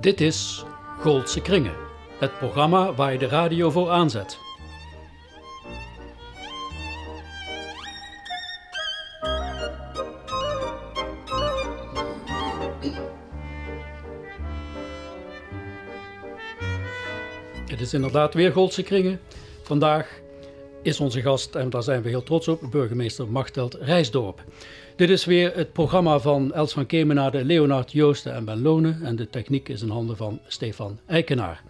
Dit is Goldse Kringen, het programma waar je de radio voor aanzet. Het is inderdaad weer Goldse Kringen. Vandaag is onze gast, en daar zijn we heel trots op, burgemeester Machteld Rijsdorp. Dit is weer het programma van Els van Kemenade, Leonard Joosten en Ben Lonen. En de techniek is in handen van Stefan Eikenaar.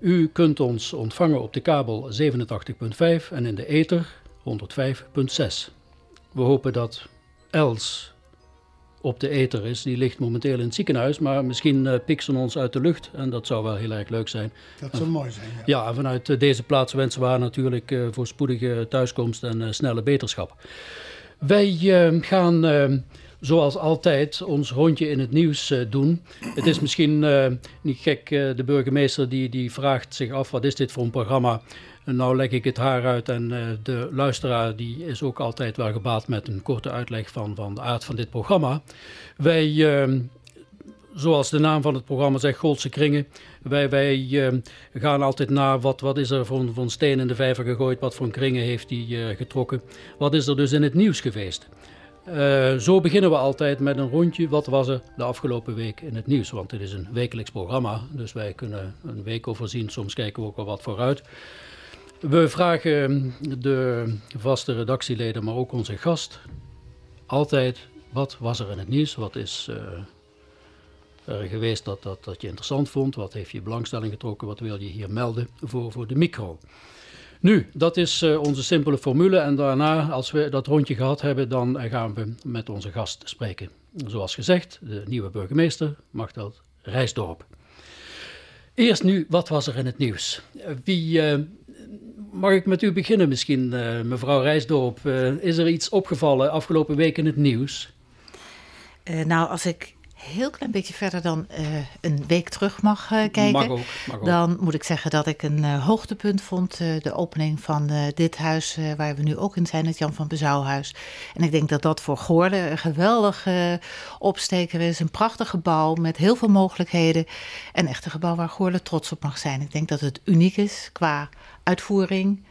U kunt ons ontvangen op de kabel 87.5 en in de ether 105.6. We hopen dat Els op de ether is. Die ligt momenteel in het ziekenhuis, maar misschien uh, pikt ze ons uit de lucht. En dat zou wel heel erg leuk zijn. Dat zou mooi zijn, ja. Ja, en vanuit uh, deze plaats wensen we haar natuurlijk uh, voorspoedige thuiskomst en snelle beterschap. Wij gaan zoals altijd ons rondje in het nieuws uh, doen. Het is misschien niet gek, de burgemeester die, die vraagt zich af wat is dit voor een programma. Nou leg ik het haar uit en de luisteraar die is ook altijd wel gebaat met een korte uitleg van, van de aard van dit programma. Wij, zoals de naam van het programma zegt, Goldse Kringen. Wij, wij gaan altijd naar wat, wat is er voor een steen in de vijver gegooid, wat voor kringen heeft hij getrokken. Wat is er dus in het nieuws geweest. Uh, zo beginnen we altijd met een rondje. Wat was er de afgelopen week in het nieuws? Want het is een wekelijks programma, dus wij kunnen een week overzien. Soms kijken we ook wel wat vooruit. We vragen de vaste redactieleden, maar ook onze gast, altijd wat was er in het nieuws? Wat is er geweest dat, dat, dat je interessant vond? Wat heeft je belangstelling getrokken? Wat wil je hier melden voor, voor de micro? Nu, dat is uh, onze simpele formule en daarna, als we dat rondje gehad hebben, dan gaan we met onze gast spreken. Zoals gezegd, de nieuwe burgemeester, Machteld Rijsdorp. Eerst nu, wat was er in het nieuws? Wie, mag ik met u beginnen misschien, mevrouw Rijsdorp? is er iets opgevallen afgelopen week in het nieuws? nou, als ik heel klein beetje verder dan uh, een week terug mag uh, kijken, mag ook, mag ook. dan moet ik zeggen dat ik een uh, hoogtepunt vond. de opening van dit huis waar we nu ook in zijn, het Jan van Bezouwhuis. En ik denk dat dat voor Goorden een geweldige opsteker is. Een prachtig gebouw met heel veel mogelijkheden. En echt een gebouw waar Goorden trots op mag zijn. Ik denk dat het uniek is qua uitvoering.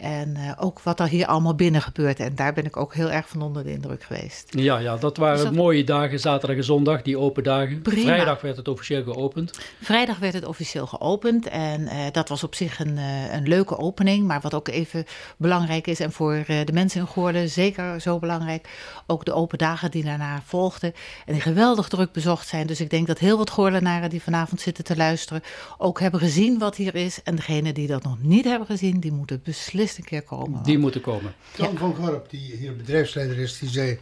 En uh, ook wat er hier allemaal binnen gebeurt. En daar ben ik ook heel erg van onder de indruk geweest. Ja, ja dat waren dus dat... mooie dagen, zaterdag en zondag, die open dagen. Prima. Vrijdag werd het officieel geopend. Vrijdag werd het officieel geopend. En uh, dat was op zich een, uh, een leuke opening. Maar wat ook even belangrijk is, en voor de mensen in Goorden zeker zo belangrijk, ook de open dagen die daarna volgden. En die geweldig druk bezocht zijn. Dus ik denk dat heel wat Goordenaren die vanavond zitten te luisteren, ook hebben gezien wat hier is. En degenen die dat nog niet hebben gezien, die moeten beslissen een keer komen. Die moeten komen. Jan van Gorp, die hier bedrijfsleider is, die zei...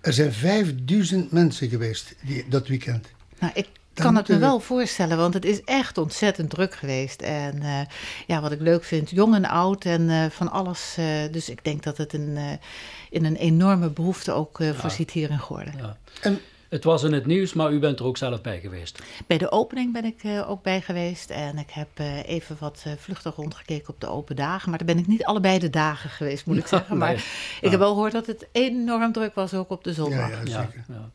er zijn 5000 mensen geweest die, dat weekend. Nou, ik Dan kan het me wel voorstellen, want het is echt ontzettend druk geweest. En uh, ja, wat ik leuk vind, jong en oud en uh, van alles. Uh, dus ik denk dat het een, in een enorme behoefte ook voorziet hier in Goorden. Ja. En het was in het nieuws, maar u bent er ook zelf bij geweest. Bij de opening ben ik uh, ook bij geweest. En ik heb uh, even wat uh, vluchtig rondgekeken op de open dagen. Maar daar ben ik niet allebei de dagen geweest, moet ik zeggen. Maar nee. ik heb wel gehoord dat het enorm druk was, ook op de zondag. Ja, ja zeker. Ja.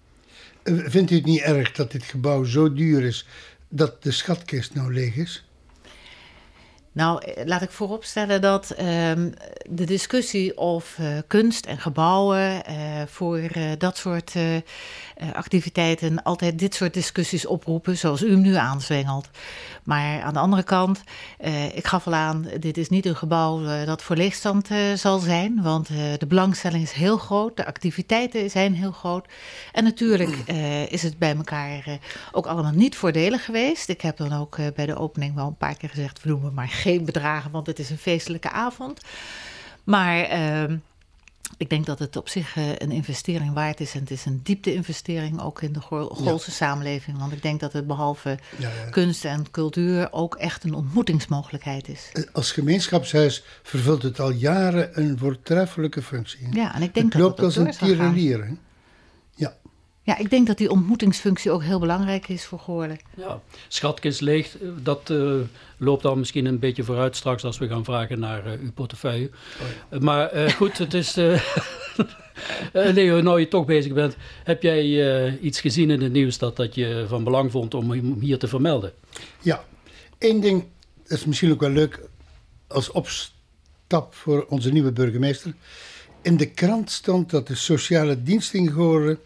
Vindt u het niet erg dat dit gebouw zo duur is dat de schatkist nou leeg is? Nou, laat ik vooropstellen dat um, de discussie of uh, kunst en gebouwen uh, voor uh, dat soort activiteiten altijd dit soort discussies oproepen, zoals u hem nu aanzwengelt. Maar aan de andere kant, ik gaf al aan, dit is niet een gebouw dat voor leegstand zal zijn, want de belangstelling is heel groot, de activiteiten zijn heel groot. En natuurlijk is het bij elkaar ook allemaal niet voordelig geweest. Ik heb dan ook bij de opening wel een paar keer gezegd, we noemen maar geen bedragen, want het is een feestelijke avond. Maar uh, ik denk dat het op zich uh, een investering waard is. En het is een diepte-investering ook in de Goolse ja. samenleving. Want ik denk dat het behalve ja, ja. kunst en cultuur ook echt een ontmoetingsmogelijkheid is. Als gemeenschapshuis vervult het al jaren een voortreffelijke functie. Ja, en ik denk het dat loopt dat als een tierenlier. Ja. Ik denk dat die ontmoetingsfunctie ook heel belangrijk is voor Goorlen. Ja, schatkist leeg, dat uh, loopt dan misschien een beetje vooruit straks als we gaan vragen naar uh, uw portefeuille. Oh ja. Maar goed, het is... Leo, nou je toch bezig bent, heb jij iets gezien in het nieuws dat, dat je van belang vond om hier te vermelden? Ja, één ding is misschien ook wel leuk als opstap voor onze nieuwe burgemeester. In de krant stond dat de sociale dienst in Goren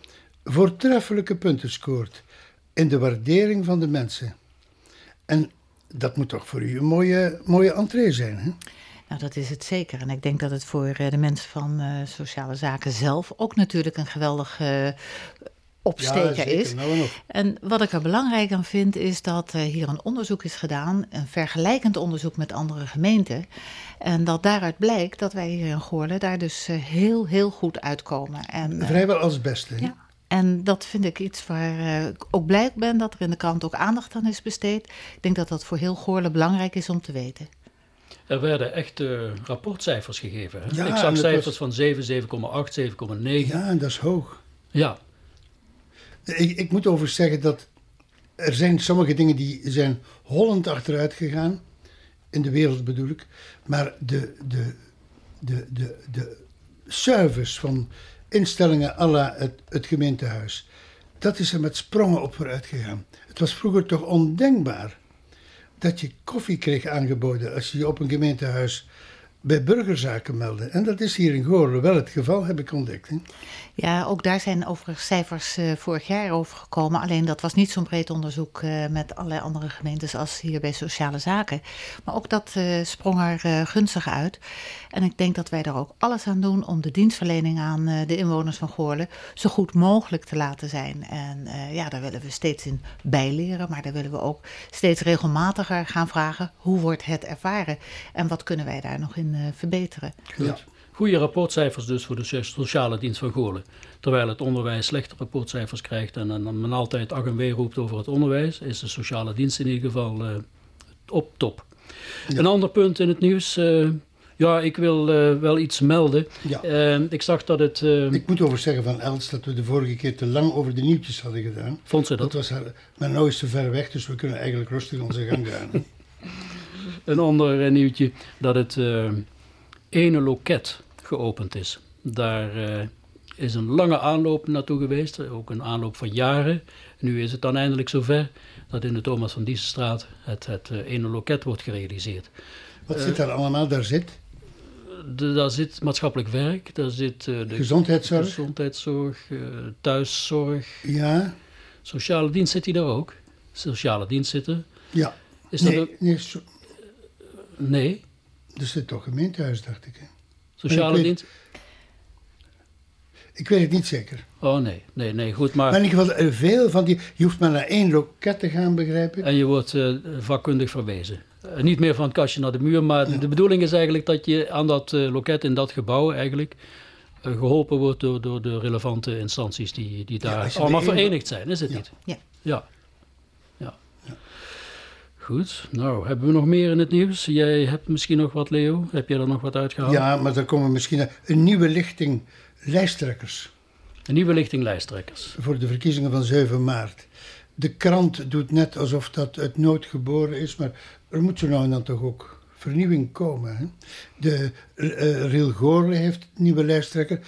voortreffelijke punten scoort in de waardering van de mensen. En dat moet toch voor u een mooie, mooie entree zijn, hè? Nou, dat is het zeker. En ik denk dat het voor eh, de mensen van uh, sociale zaken zelf ook natuurlijk een geweldige uh, opsteker ja, is. Nou en wat ik er belangrijk aan vind, is dat uh, hier een onderzoek is gedaan, een vergelijkend onderzoek met andere gemeenten. En dat daaruit blijkt dat wij hier in Goorlen daar dus heel, heel goed uitkomen. En, Vrijwel als beste. Hè? Ja. En dat vind ik iets waar ik ook blij ben dat er in de krant ook aandacht aan is besteed. Ik denk dat dat voor heel Goorlen belangrijk is om te weten. Er werden echt uh, rapportcijfers gegeven. Hè? Ja, ik zag cijfers was... van 7, 7,8, 7,9. Ja, en dat is hoog. Ja. Ik, ik moet over zeggen dat er zijn sommige dingen die zijn hollend achteruit gegaan. In de wereld bedoel ik. Maar de, de, de, de, de service van instellingen à het, het gemeentehuis. Dat is er met sprongen op vooruit gegaan. Het was vroeger toch ondenkbaar dat je koffie kreeg aangeboden als je je op een gemeentehuis bij burgerzaken meldde. En dat is hier in Goorlen wel het geval, heb ik ontdekt. Hè? Ja, ook daar zijn overigens cijfers uh, vorig jaar over gekomen. Alleen dat was niet zo'n breed onderzoek uh, met allerlei andere gemeentes als hier bij sociale zaken. Maar ook dat uh, sprong er gunstig uit. En ik denk dat wij er ook alles aan doen om de dienstverlening aan de inwoners van Goorlen zo goed mogelijk te laten zijn. En ja, daar willen we steeds in bijleren, maar daar willen we ook steeds regelmatiger gaan vragen hoe wordt het ervaren en wat kunnen wij daar nog in verbeteren. Ja. Goede rapportcijfers dus voor de sociale dienst van Goorlen. Terwijl het onderwijs slechte rapportcijfers krijgt en, en men altijd ach en wee roept over het onderwijs, is de sociale dienst in ieder geval uh, op top. Ja. Een ander punt in het nieuws. Uh, ja, ik wil uh, wel iets melden. Ja. ik zag dat het... ik moet over zeggen van Els dat we de vorige keer te lang over de nieuwtjes hadden gedaan. Vond ze dat? Dat was haar, maar nu is ze ver weg, dus we kunnen eigenlijk rustig onze gang gaan. Een ander nieuwtje, dat het ene loket geopend is. Daar uh, is een lange aanloop naartoe geweest, ook een aanloop van jaren. Nu is het dan eindelijk zover dat in de Thomas van Diesenstraat het, het uh, ene loket wordt gerealiseerd. Wat zit daar allemaal? Daar zit? De, daar zit maatschappelijk werk, daar zit de gezondheidszorg, gezondheidszorg thuiszorg. Ja. Sociale dienst zit hij daar ook. Sociale dienst zitten. Ja. Is nee, dat ook... nee, so... nee. Er zit toch gemeentehuis, dacht ik. Hè? Sociale ik dienst? Ik weet het niet zeker. Oh nee, nee, nee, goed. Maar, maar in ieder geval, veel van die. Je hoeft maar naar één loket te gaan, begrijp ik. En je wordt uh, vakkundig verwezen. Uh, niet meer van het kastje naar de muur, maar ja. de bedoeling is eigenlijk dat je aan dat uh, loket in dat gebouw eigenlijk geholpen wordt door, door de relevante instanties die, die daar ja, allemaal verenigd zijn, is het ja. niet? Ja. Ja. Goed, nou, hebben we nog meer in het nieuws? Jij hebt misschien nog wat, Leo? Heb jij er nog wat uitgehaald? Ja, maar dan komen we misschien naar een nieuwe lichting lijsttrekkers. Een nieuwe lichting lijsttrekkers. Voor de verkiezingen van 7 maart. De krant doet net alsof dat uit nood geboren is, maar er moet zo nou en dan toch ook vernieuwing komen. Hè? De uh, Riel Goorle heeft een nieuwe lijsttrekker.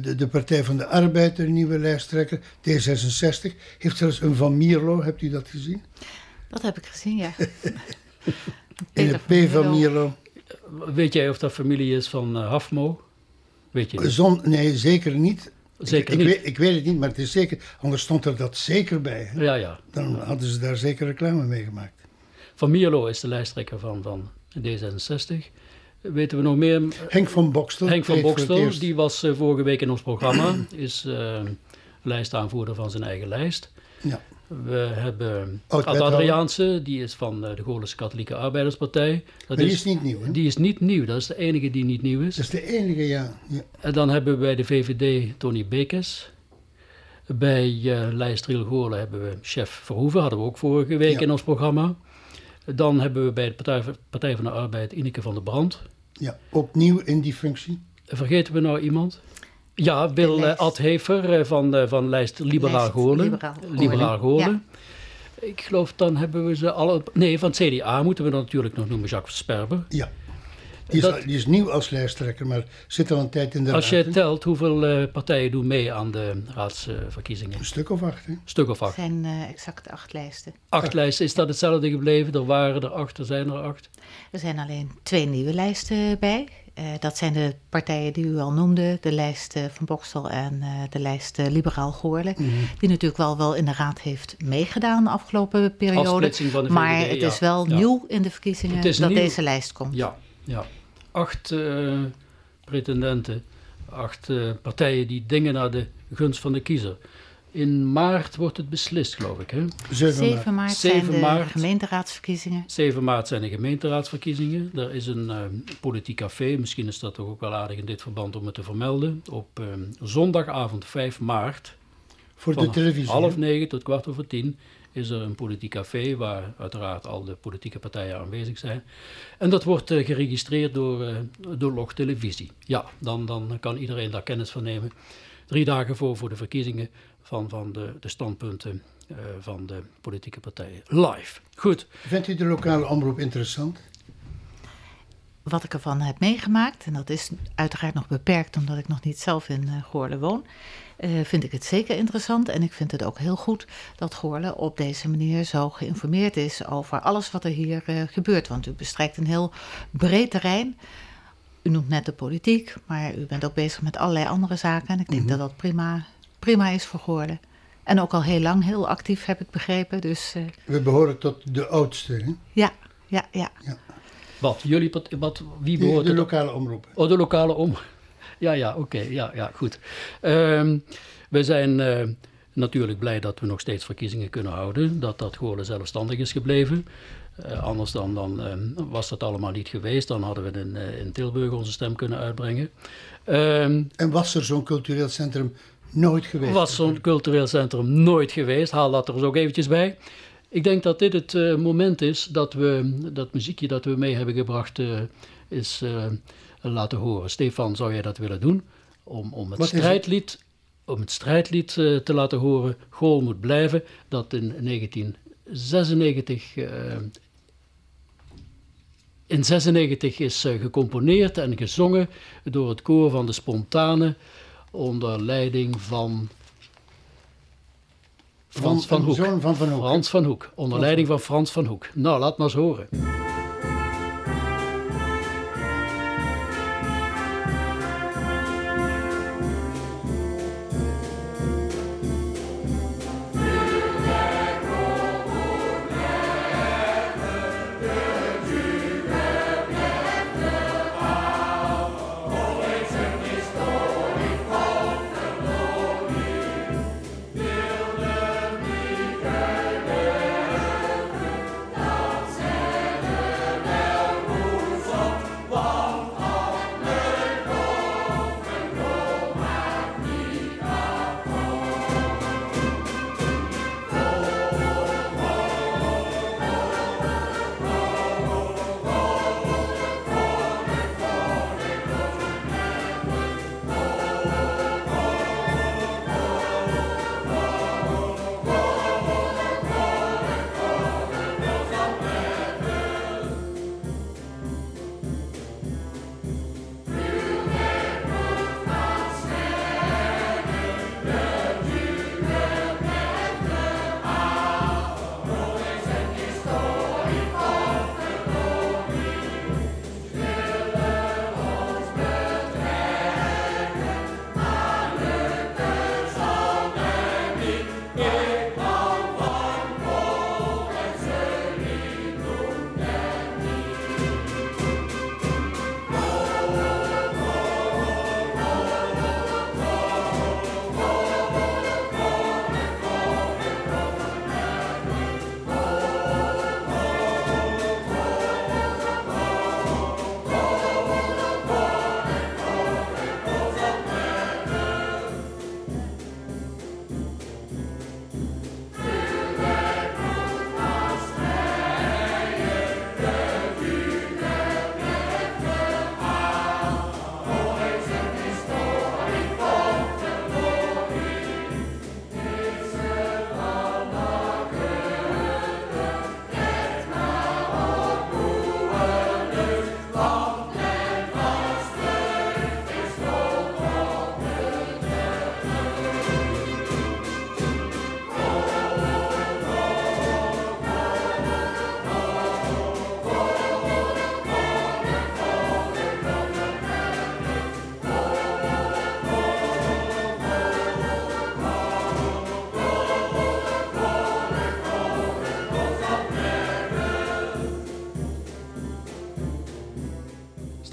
De, de, Partij van de Arbeid een nieuwe lijsttrekker. D66 heeft zelfs een Van Mierlo, hebt u dat gezien? Dat heb ik gezien, ja. In de P van Mierlo. Weet jij of dat familie is van uh, Hafmo? Weet je niet? Zon, nee, zeker niet. Zeker ik, niet. Ik weet, ik weet het niet, maar het is zeker. Anders stond er dat zeker bij. Hè? Ja, ja. Dan hadden ze daar zeker reclame mee gemaakt. Van Mierlo is de lijsttrekker van, van D66. Weten we nog meer? Henk van Bokstel. Henk van Bokstel, die was uh, vorige week in ons programma. is uh, lijstaanvoerder van zijn eigen lijst. Ja. We hebben Ad Adriaanse, die is van de Goorlense Katholieke Arbeiderspartij. Dat die is, is, niet nieuw, hè? Die is niet nieuw, dat is de enige die niet nieuw is. Dat is de enige, ja. ja. En dan hebben we bij de VVD Tony Bekes. Bij uh, lijst Riel Goorlen hebben we chef Verhoeven, hadden we ook vorige week ja. in ons programma. Dan hebben we bij de Partij, Partij van de Arbeid Ineke van der Brand. Ja, opnieuw in die functie. Vergeten we nou iemand? Ja, Wil lijst. Adhever van, van lijst Liberaal Lijst. Liberaal Goorlen. Liberaal Goorlen. Ik geloof dan hebben we ze alle... Nee, van het CDA moeten we dan natuurlijk nog noemen, Jacques Sperber. Ja. Die is, Dat- die is nieuw als lijsttrekker, maar zit al een tijd in de Als raad. je telt hoeveel eh, partijen doen mee aan de raadsverkiezingen. Een stuk of acht, hè? Stuk of Het acht. zijn eh, exact acht lijsten. Acht lijsten, is dat hetzelfde gebleven? Er waren er acht, er zijn er acht. Er zijn alleen twee nieuwe lijsten bij. Eh, dat zijn de partijen die u al noemde. De lijst eh, van Boksel en eh, de lijst Liberaal Goorlen. Mhm. Die natuurlijk wel, wel in de raad heeft meegedaan de afgelopen periode. Van de maar VVD, het ja. is wel Ja. nieuw in de verkiezingen Het dat nieuw. deze lijst komt. Ja, ja. Acht pretendenten, acht partijen die dingen naar de gunst van de kiezer. In maart wordt het beslist, geloof ik. Hè? 7 maart. 7 maart 7 zijn de gemeenteraadsverkiezingen. 7 maart zijn de gemeenteraadsverkiezingen. Er is een eh, politiek café, misschien is dat toch ook wel aardig in dit verband om het te vermelden. Op eh, zondagavond 5 maart Voor de van televisie. half hè? negen tot kwart over tien is er een politiek café waar uiteraard al de politieke partijen aanwezig zijn. En dat wordt eh, geregistreerd door, eh, door Log Televisie. Ja, dan, dan kan iedereen daar kennis van nemen. Drie dagen voor, voor de verkiezingen van, van de, de standpunten eh, van de politieke partijen. Live. Goed. Vindt u de lokale omroep interessant? Wat ik ervan heb meegemaakt, en dat is uiteraard nog beperkt omdat ik nog niet zelf in eh, Goorlen woon, eh, vind ik het zeker interessant. En ik vind het ook heel goed dat Goorlen op deze manier zo geïnformeerd is over alles wat er hier eh, gebeurt. Want u bestrijkt een heel breed terrein. U noemt net de politiek, maar u bent ook bezig met allerlei andere zaken. En ik denk dat dat prima, prima is voor Goorlen. En ook al heel lang heel actief, heb ik begrepen. Dus eh, We behoren tot de oudste, hè? ja, ja, ja. Wat? Jullie, wat, wie De, behoort de lokale omroep. Oh, de lokale om. Ja, ja, oké. ja, ja, goed. Ehm, we zijn eh, natuurlijk blij dat we nog steeds verkiezingen kunnen houden. Dat dat gewoon zelfstandig is gebleven. Eh, anders dan, dan ehm, was dat allemaal niet geweest. Dan hadden we in, in Tilburg onze stem kunnen uitbrengen. Ehm, En was er zo'n cultureel centrum nooit geweest? was zo'n cultureel centrum nooit geweest. Haal dat er eens ook eventjes bij. Ik denk dat dit het eh, moment is dat we dat muziekje dat we mee hebben gebracht eh, is eh, laten horen. Stefan, zou jij dat willen doen? Om, om het Wat is het? strijdlied, om het strijdlied te laten horen, Goal moet blijven, dat in 1996 eh, in 96 is gecomponeerd en gezongen door het koor van de Spontane onder leiding van Frans van, Hoek. zoon van Van Hoek. Frans van Hoek, onder leiding van Frans van Hoek. Nou, laat maar eens horen.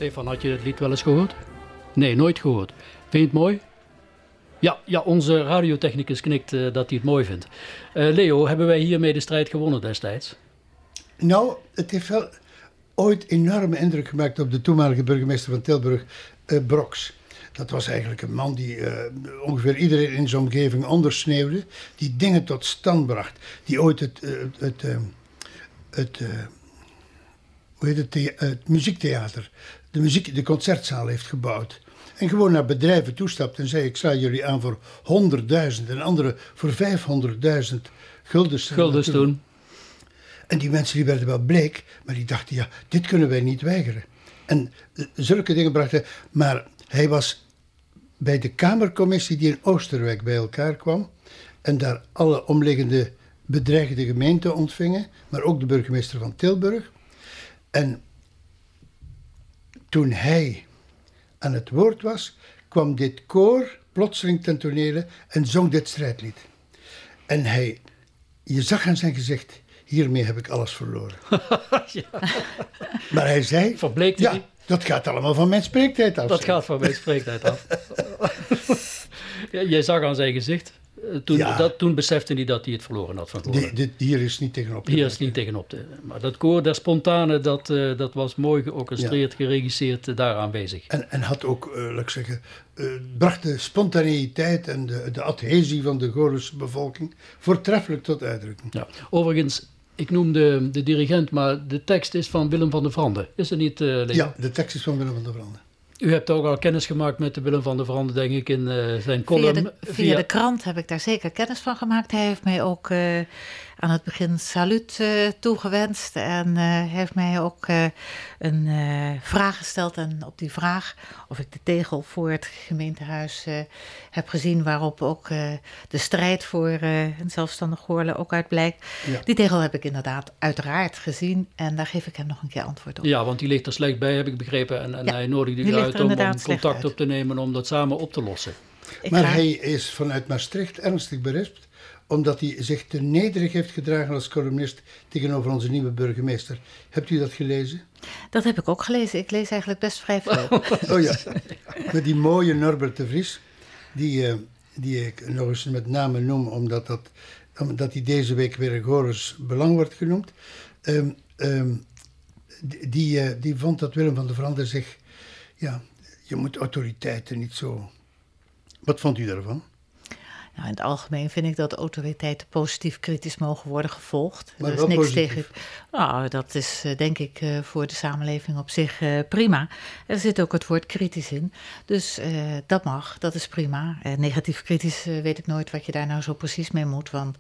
Stefan, had je het lied wel eens gehoord? Nee, nooit gehoord. Vind je het mooi? Ja, ja onze radiotechnicus knikt uh, dat hij het mooi vindt. Uh, Leo, hebben wij hiermee de strijd gewonnen destijds? Nou, het heeft wel ooit enorme indruk gemaakt op de toenmalige burgemeester van Tilburg, uh, Broks. Dat was eigenlijk een man die ongeveer iedereen in zijn omgeving ondersneeuwde. Die dingen tot stand bracht. Die ooit het, het, het, het hoe heet het, het muziektheater, de, muziek, de concertzaal heeft gebouwd. En gewoon naar bedrijven toestapt en zei: Ik sla jullie aan voor 100.000 en anderen voor 500.000 guldens. Guldens doen. En die mensen die werden wel bleek, maar die dachten: Ja, dit kunnen wij niet weigeren. En zulke dingen brachten. Maar hij was bij de Kamercommissie die in Oosterwijk bij elkaar kwam. En daar alle omliggende bedreigde gemeenten ontvingen, maar ook de burgemeester van Tilburg. En toen hij aan het woord was, kwam dit koor plotseling ten tonele en zong dit strijdlied. En hij, je zag aan zijn gezicht, hiermee heb ik alles verloren. ja. Maar hij zei, Verbleekte ja, dat gaat allemaal van mijn spreektijd af. Dat gaat van mijn spreektijd af. Jij zag aan zijn gezicht, eh, toen, dat, toen besefte hij dat hij het verloren had van Dit, hier is niet tegenop te Hier is niet tegenop te Maar dat koor der spontane, dat, uh, dat was mooi georchestreerd, geregisseerd, uh, daar aanwezig. En, en had ook, uh, laat ik zeggen, bracht de spontaneïteit en de, de adhesie van de Gorische bevolking voortreffelijk tot uitdrukking. Ja. Overigens, ik noem de, dirigent, maar de tekst is van Willem van der Vrande. Is het niet, Ja, de tekst is van Willem van der Vrande. U hebt ook al kennis gemaakt met de Willem van der Vrande, denk ik, in uh, zijn column. Via de, via de, krant heb ik daar zeker kennis van gemaakt. Hij heeft mij ook uh, aan het begin salut uh, toegewenst. En heeft mij ook een vraag gesteld. En op die vraag of ik de tegel voor het gemeentehuis heb gezien... waarop ook de strijd voor een zelfstandig Goorlen ook uit blijkt. Ja. Die tegel heb ik inderdaad uiteraard gezien. En daar geef ik hem nog een keer antwoord op. Ja, want die ligt er slecht bij, heb ik begrepen. En, en ja, hij nodigde u uit om, om contact op te nemen om dat samen op te lossen. Ik maar hij is vanuit Maastricht ernstig berispt omdat hij zich te nederig heeft gedragen als columnist tegenover onze nieuwe burgemeester. Hebt u dat gelezen? Dat heb ik ook gelezen. Ik lees eigenlijk best vrij veel. oh ja, met die mooie Norbert de Vries, die, uh, die ik nog eens met name noem, omdat, dat, omdat hij deze week weer een Goris Belang wordt genoemd. Um, um, die, uh, die vond dat Willem van der Vrande zich ja, je moet autoriteiten niet zo. Wat vond u daarvan? Nou, in het algemeen vind ik dat autoriteiten positief kritisch mogen worden gevolgd. Maar er is niks positief. tegen. Nou, dat is eh, denk ik uh, voor de samenleving op zich uh, prima. Er zit ook het woord kritisch in. Dus dat mag, dat is prima. negatief kritisch weet ik nooit wat je daar nou zo precies mee moet. Want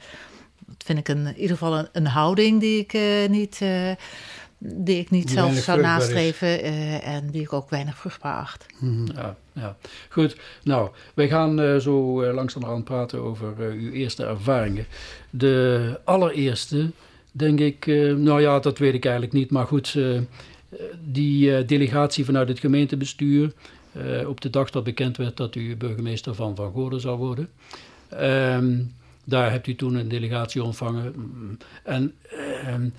dat vind ik een, in ieder geval een, een houding die ik niet die ik niet zelf zou nastreven uh, en die ik ook weinig vruchtbaar acht. Mm -hmm. ja, ja, goed. Nou, wij gaan uh, zo uh, langzamerhand praten over uw eerste ervaringen. De allereerste, denk ik, nou ja, dat weet ik eigenlijk niet, maar goed, die delegatie vanuit het gemeentebestuur, op de dag dat bekend werd dat u burgemeester van Van Goorden zou worden. Ehm, daar hebt u toen een delegatie ontvangen. En ehm,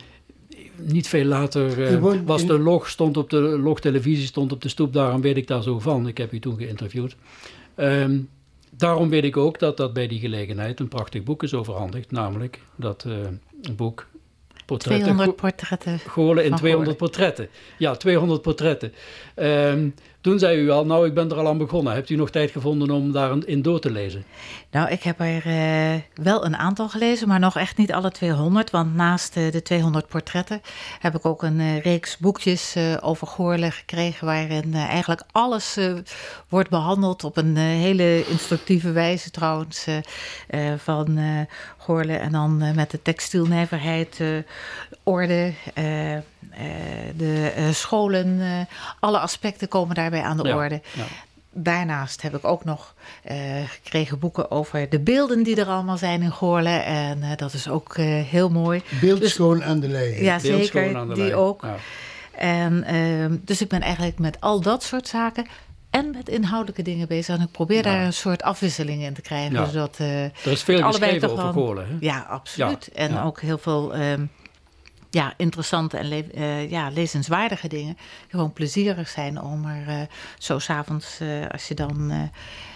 niet veel later uh, was de log, stond op de log televisie, stond op de stoep, daarom weet ik daar zo van. Ik heb u toen geïnterviewd. Um, daarom weet ik ook dat dat bij die gelegenheid een prachtig boek is overhandigd, namelijk dat uh, boek Portretten. 200 portretten. Goorlen in 200 portretten. Ja, 200 portretten. Um, toen zei u al, nou ik ben er al aan begonnen. Hebt u nog tijd gevonden om daarin door te lezen? Nou, ik heb er uh, wel een aantal gelezen, maar nog echt niet alle 200. Want naast uh, de 200 portretten heb ik ook een uh, reeks boekjes over Goorlen gekregen... waarin eigenlijk alles wordt behandeld op een hele instructieve wijze trouwens... van Goorlen en dan met de textielnijverheid, orde... de scholen, alle aspecten komen daarbij aan de orde. Ja. Daarnaast heb ik ook nog uh, gekregen boeken over de beelden die er allemaal zijn in Goorlen. En uh, dat is ook uh, heel mooi. Beeldschoon dus, aan de lei. Ja, zeker. die lei. ook. Ja. En, ehm, dus ik ben eigenlijk met al dat soort zaken en met inhoudelijke dingen bezig. En ik probeer daar een soort afwisseling in te krijgen. Ja. Zodat, er is veel geschreven over Goorlen. Hè? Ja, absoluut. En ook heel veel... Um, ja, interessante en le ja, lezenswaardige dingen gewoon plezierig zijn om er zo s'avonds, als je dan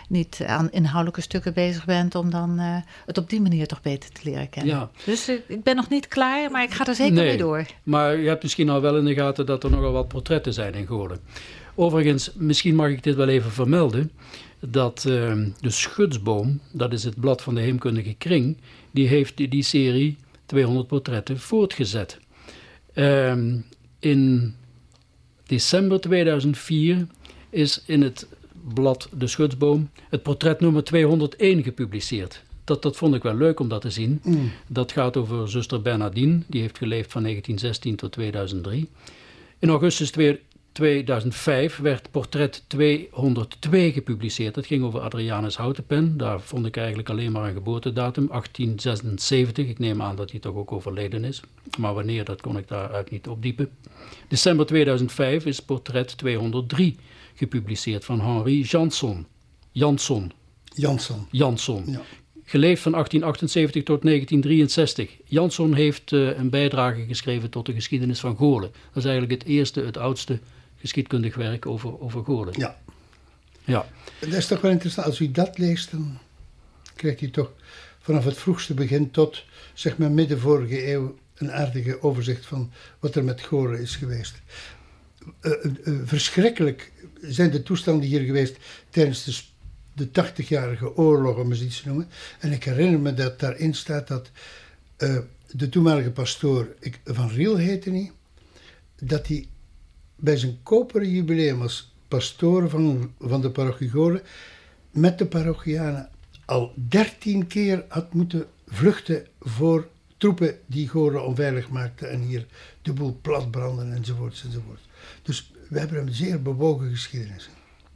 niet aan inhoudelijke stukken bezig bent, om dan uh, het op die manier toch beter te leren kennen. Ja. Dus uh, ik ben nog niet klaar, maar ik ga er zeker nee, mee door. Maar je hebt misschien al wel in de gaten dat er nogal wat portretten zijn in Goorlen. Overigens, misschien mag ik dit wel even vermelden, dat uh, de Schutsboom, dat is het blad van de Heemkundige Kring, die heeft die, die serie 200 portretten voortgezet. Ehm, in december 2004 is in het blad De Schutsboom het portret nummer 201 gepubliceerd. Dat, dat vond ik wel leuk om dat te zien. Mm. Dat gaat over zuster Bernardine, die heeft geleefd van 1916 tot 2003. In augustus 2005 werd portret 202 gepubliceerd. Dat ging over Adrianus Houtenpen. Daar vond ik eigenlijk alleen maar een geboortedatum, 1876. Ik neem aan dat hij toch ook overleden is. Maar wanneer, dat kon ik daaruit niet opdiepen. December 2005 is portret 203 gepubliceerd van Henri Jansson. Jansson. Jansson. Jansson. Ja. Geleefd van 1878 tot 1963. Jansson heeft uh, een bijdrage geschreven tot de geschiedenis van Goorlen. Dat is eigenlijk het eerste, het oudste geschiedkundig werk over, over Goorlen. Ja. ja. Dat is toch wel interessant. Als u dat leest, dan krijgt u toch vanaf het vroegste begin tot zeg maar midden vorige eeuw een aardige overzicht van wat er met Goorlen is geweest. Uh, uh, verschrikkelijk zijn de toestanden hier geweest tijdens de, de 80-jarige oorlog, om eens iets te noemen. En ik herinner me dat daarin staat dat uh, de toenmalige pastoor, ik, Van Riel heette hij, dat hij bij zijn koperen jubileum als pastoor van, van de parochie Goren met de parochianen al dertien keer had moeten vluchten voor troepen die Goren onveilig maakten en hier de boel platbranden enzovoorts enzovoort. Dus we hebben een zeer bewogen geschiedenis.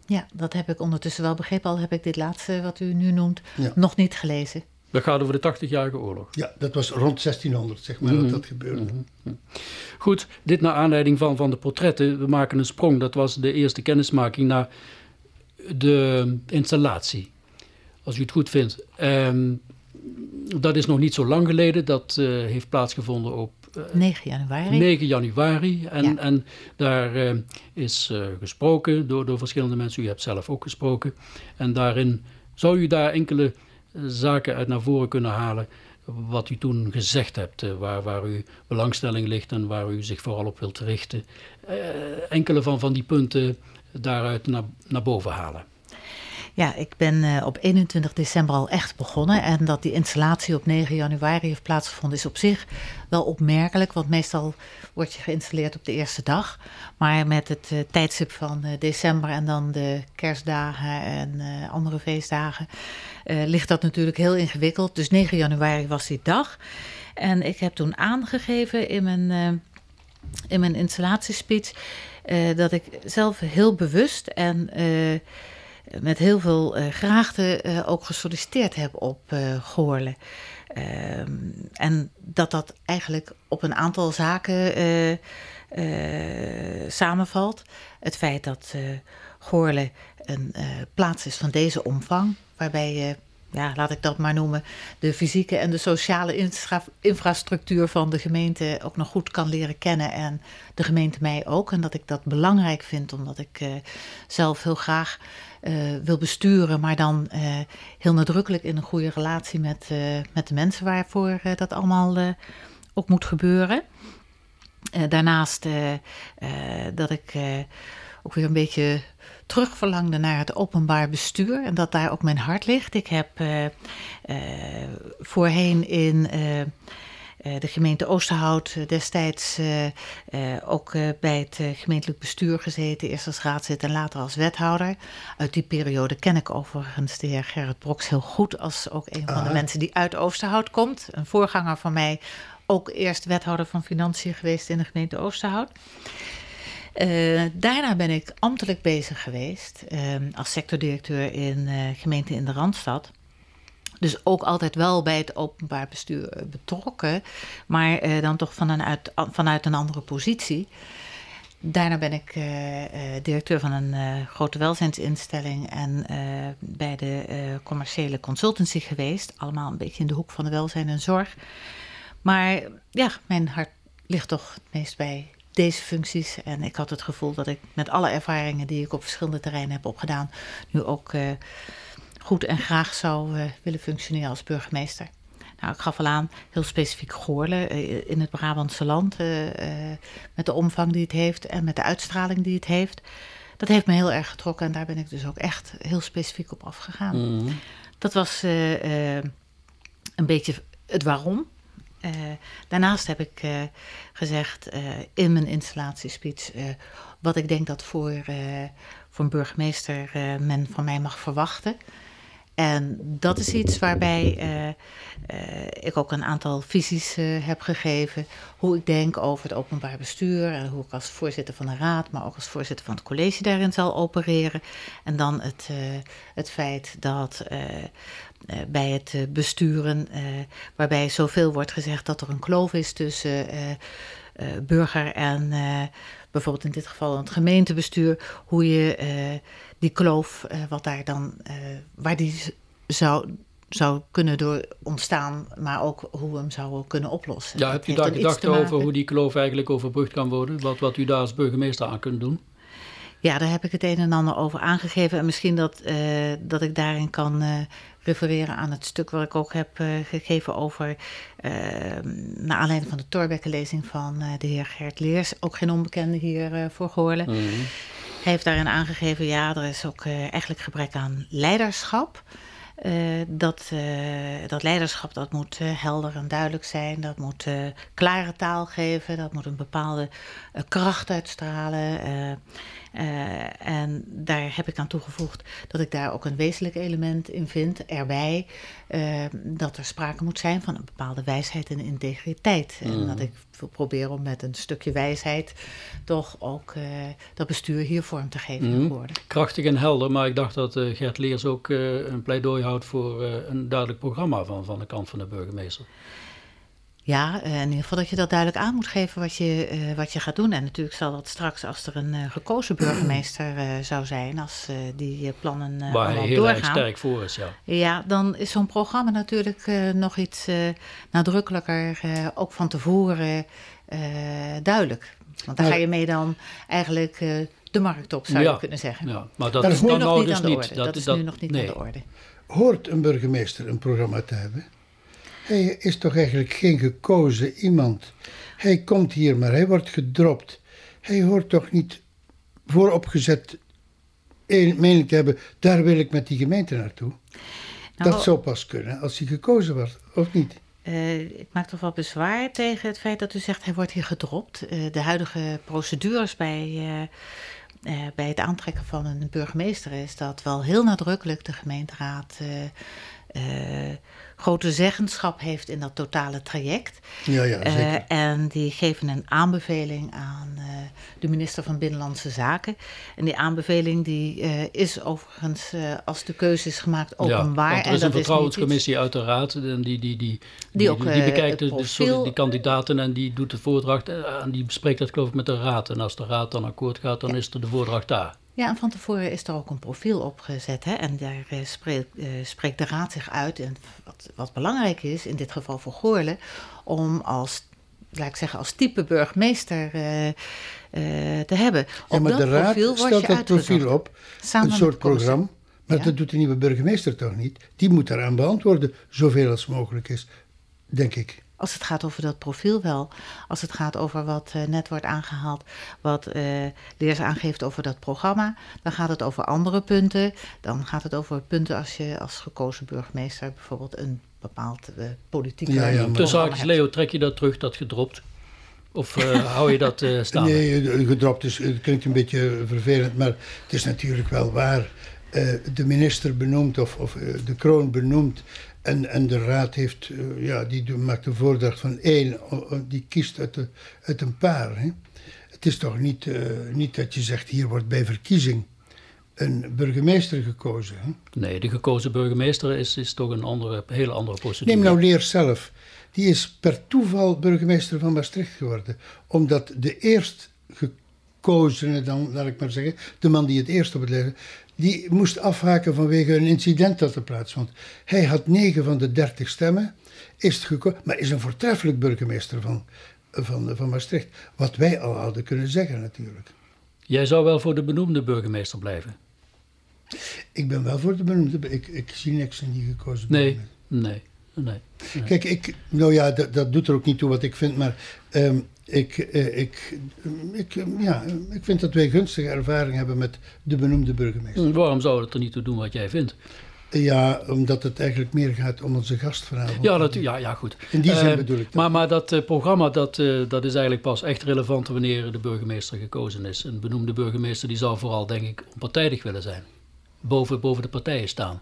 Ja, dat heb ik ondertussen wel begrepen. Al heb ik dit laatste, wat u nu noemt, nog niet gelezen. Dat gaat over de 80-jarige oorlog. Ja, dat was rond 1600, zeg maar, dat mhm. dat gebeurde. Mhm. Goed, dit naar aanleiding van, van de portretten. We maken een sprong. Dat was de eerste kennismaking naar de installatie. Als u het goed vindt. Um, dat is nog niet zo lang geleden. Dat uh, heeft plaatsgevonden op 9 eh, januari. 9 januari. En, en daar uh, is uh, gesproken door, door verschillende mensen. U hebt zelf ook gesproken. En daarin zou u daar enkele zaken uit naar voren kunnen halen. Wat u toen gezegd hebt, waar, waar uw belangstelling ligt en waar u zich vooral op wilt richten. enkele van, van die punten daaruit naar, naar boven halen. Ja, ik ben uh, op 21 december al echt begonnen. En dat die installatie op 9 januari heeft plaatsgevonden is op zich wel opmerkelijk. Want meestal word je geïnstalleerd op de eerste dag. Maar met het uh, tijdstip van uh, december en dan de kerstdagen en andere feestdagen... ligt dat natuurlijk heel ingewikkeld. Dus 9 januari was die dag. En ik heb toen aangegeven in mijn, in mijn installatiespeech... dat ik zelf heel bewust en met heel veel uh, graagte uh, ook gesolliciteerd heb op uh, Goorlen. Ehm, en dat dat eigenlijk op een aantal zaken samenvalt. Het feit dat Goorlen een plaats is van deze omvang, waarbij ja, laat ik dat maar noemen, de fysieke en de sociale infra infrastructuur van de gemeente ook nog goed kan leren kennen. En de gemeente mij ook. En dat ik dat belangrijk vind, omdat ik zelf heel graag uh, wil besturen, maar dan uh, heel nadrukkelijk in een goede relatie met, met de mensen waarvoor dat allemaal ook moet gebeuren. daarnaast dat ik ook weer een beetje terugverlangde naar het openbaar bestuur en dat daar ook mijn hart ligt. Ik heb voorheen in de gemeente Oosterhout destijds ook bij het gemeentelijk bestuur gezeten, eerst als raadslid en later als wethouder. Uit die periode ken ik overigens de heer Gerrit Broks heel goed als ook een van de ah. mensen die uit Oosterhout komt. Een voorganger van mij, ook eerst wethouder van Financiën geweest in de gemeente Oosterhout. Uh, daarna ben ik ambtelijk bezig geweest uh, als sectordirecteur in uh, gemeente in de Randstad. Dus ook altijd wel bij het openbaar bestuur betrokken, maar dan toch vanuit, vanuit een andere positie. Daarna ben ik directeur van een grote welzijnsinstelling en bij de commerciële consultancy geweest. Allemaal een beetje in de hoek van de welzijn en zorg. Maar ja, mijn hart ligt toch het meest bij deze functies. En ik had het gevoel dat ik met alle ervaringen die ik op verschillende terreinen heb opgedaan, nu ook goed en graag zou uh, willen functioneren als burgemeester. Nou, ik gaf al aan, heel specifiek Goorlen uh, in het Brabantse land, met de omvang die het heeft en met de uitstraling die het heeft. Dat heeft me heel erg getrokken en daar ben ik dus ook echt heel specifiek op afgegaan. Mm. Dat was een beetje het waarom. Uh, daarnaast heb ik uh, gezegd uh, in mijn installatiespeech wat ik denk dat voor, voor een burgemeester men van mij mag verwachten. En dat is iets waarbij uh, uh, ik ook een aantal visies uh, heb gegeven. Hoe ik denk over het openbaar bestuur. En hoe ik als voorzitter van de raad, maar ook als voorzitter van het college daarin zal opereren. En dan het, het feit dat bij het besturen, waarbij zoveel wordt gezegd dat er een kloof is tussen burger en bijvoorbeeld in dit geval het gemeentebestuur. Hoe je die kloof, uh, wat daar dan, uh, waar die zou, zou kunnen door ontstaan, maar ook hoe we hem zouden kunnen oplossen. Ja, heb je daar gedacht over hoe die kloof eigenlijk overbrugd kan worden? Wat, wat u daar als burgemeester aan kunt doen? Ja, daar heb ik het een en ander over aangegeven. En misschien dat, uh, dat ik daarin kan uh, refereren aan het stuk wat ik ook heb uh, gegeven over, naar aanleiding van de Torbekkenlezing van de heer Gert Leers, ook geen onbekende hier voor Goorlen. Mm -hmm. Hij heeft daarin aangegeven, ja, er is ook uh, eigenlijk gebrek aan leiderschap. Uh, dat, uh, dat leiderschap dat moet helder en duidelijk zijn, dat moet klare taal geven, dat moet een bepaalde kracht uitstralen. Uh, en daar heb ik aan toegevoegd dat ik daar ook een wezenlijk element in vind, erbij, uh, dat er sprake moet zijn van een bepaalde wijsheid en integriteit. Mm. En dat ik probeer om met een stukje wijsheid toch ook uh, dat bestuur hier vorm te geven mm. worden. Krachtig en helder, maar ik dacht dat Gert Leers ook een pleidooi houdt voor een duidelijk programma van, van de kant van de burgemeester. Ja, eh, in ieder geval dat je dat duidelijk aan moet geven wat je, uh, wat je gaat doen. En natuurlijk zal dat straks, als er een uh, gekozen burgemeester zou zijn, als die plannen Waar hij heel doorgaan, erg sterk voor is, ja. Ja, dan is zo'n programma natuurlijk nog iets nadrukkelijker, ook van tevoren duidelijk. Want daar ga je mee dan eigenlijk de markt op, zou ja, je kunnen zeggen. Ja, maar dat, dat is nou dus niet. Dat, dat, is nu nog niet aan de orde. Hoort een burgemeester een programma te hebben? Hij is toch eigenlijk geen gekozen iemand. Hij komt hier, maar hij wordt gedropt. Hij hoort toch niet vooropgezet mening te hebben, daar wil ik met die gemeente naartoe. Nou, dat zou pas kunnen als hij gekozen wordt, of niet? Uh, ik maak toch wel bezwaar tegen het feit dat u zegt hij wordt hier gedropt. Uh, de huidige procedures bij, uh, bij het aantrekken van een burgemeester is dat wel heel nadrukkelijk de gemeenteraad grote zeggenschap heeft in dat totale traject. Ja, ja, uh, en die geven een aanbeveling aan de minister van Binnenlandse Zaken. En die aanbeveling die, uh, is overigens, als de keuze is gemaakt, openbaar. Ja, er is en een vertrouwenscommissie uit de raad. En die, die, die, die, die, ook, die bekijkt de, die kandidaten en die doet de voordracht. En die bespreekt dat geloof ik met de raad. En als de raad dan akkoord gaat, dan ja. is er de voordracht daar. Ja, en van tevoren is er ook een profiel opgezet. Hè? En daar uh, spreekt, uh, spreekt, de raad zich uit. En wat, wat, belangrijk is, in dit geval voor Goorlen, om als, laat ik zeggen, als type burgemeester uh, te hebben. Op ja, maar de raad stelt dat profiel op, Samen een soort programma. Maar ja? dat doet de nieuwe burgemeester toch niet? Die moet daaraan beantwoorden, zoveel als mogelijk is, denk ik. Als het gaat over dat profiel wel. Als het gaat over wat uh, net wordt aangehaald, wat uh, Leers aangeeft over dat programma, dan gaat het over andere punten. Dan gaat het over punten als je als gekozen burgemeester bijvoorbeeld een bepaald uh, politiek. Ja, ja, maar... Tussen Leo, trek je dat terug, dat gedropt? Of hou je dat staan? Nee, gedropt is, het klinkt een beetje vervelend, maar het is natuurlijk wel waar. de minister benoemt of, of de kroon benoemt en, en de raad heeft, ja, die maakt een voordracht van één, die kiest uit, de, uit een paar. Hè. Het is toch niet, niet dat je zegt, hier wordt bij verkiezing een burgemeester gekozen. Hè? Nee, de gekozen burgemeester is, is toch een andere, hele andere procedure. Neem nou Leer zelf. Die is per toeval burgemeester van Maastricht geworden. Omdat de eerst gekozene, dan laat ik maar zeggen, de man die het eerst op het leven, die moest afhaken vanwege een incident dat er plaatsvond. Hij had negen van de dertig stemmen, is het maar is een voortreffelijk burgemeester van van, van Maastricht. Wat wij al hadden kunnen zeggen natuurlijk. Jij zou wel voor de benoemde burgemeester blijven? Ik ben wel voor de benoemde. Ik, ik zie niks in die gekozen Nee, nee, nee. nee. Kijk, ik, nou ja, dat, dat doet er ook niet toe wat ik vind, maar ehm, ik, eh, ik, ik, ja, ik vind dat wij gunstige ervaring hebben met de benoemde burgemeester. Waarom zou het er niet toe doen wat jij vindt? Ja, omdat het eigenlijk meer gaat om onze gast vanavond. Ja, dat, ja, ja goed. In die zin Eh, bedoel ik dat. Maar, maar dat eh, programma dat, eh, dat is eigenlijk pas echt relevant wanneer de burgemeester gekozen is. Een benoemde burgemeester die zou vooral, denk ik, onpartijdig willen zijn. Boven, boven de partijen staan.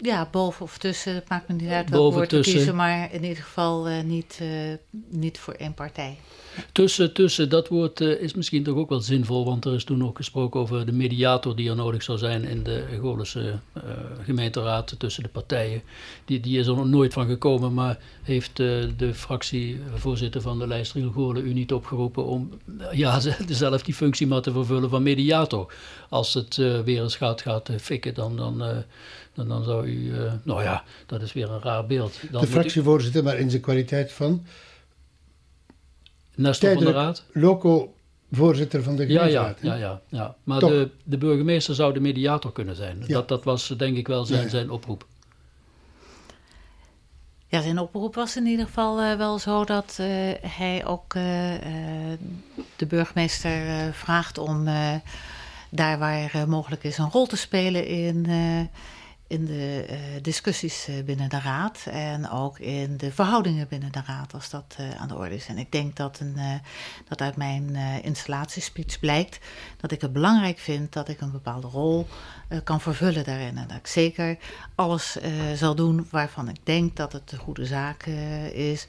Ja, boven of tussen, het maakt me niet uit welk woord te tussen. kiezen, maar in ieder geval eh, niet, eh, niet voor één partij. Tussen, tussen dat woord eh, is misschien toch ook wel zinvol, want er is toen ook gesproken over de mediator die er nodig zou zijn in de Goorlense gemeenteraad tussen de partijen. Die, die is er nog nooit van gekomen, maar heeft de fractievoorzitter van de lijst Riel Goorlen u niet opgeroepen om ja, zelf die functie maar te vervullen van mediator. Als het weer eens gaat, gaat fikken, dan, dan, dan, dan zou u, eh, nou ja, dat is weer een raar beeld. Dan de u- fractievoorzitter, maar in zijn kwaliteit van Nestor van de Raad? loco-voorzitter van de Ja, ja, ja, ja, ja. Maar Toch? de, de burgemeester zou de mediator kunnen zijn. Ja. Dat, dat was denk ik wel zijn, Ja, ja. zijn oproep. Ja, zijn oproep was in ieder geval eh, wel zo dat eh, hij ook eh, eh, de burgemeester eh, vraagt om eh, daar waar mogelijk is een rol te spelen in, eh, in de eh, discussies eh, binnen de raad en ook in de verhoudingen binnen de raad als dat eh, aan de orde is. En ik denk dat, een, dat uit mijn installatiespeech blijkt dat ik het belangrijk vind dat ik een bepaalde rol kan vervullen daarin. En dat ik zeker alles zal doen waarvan ik denk dat het de goede zaak is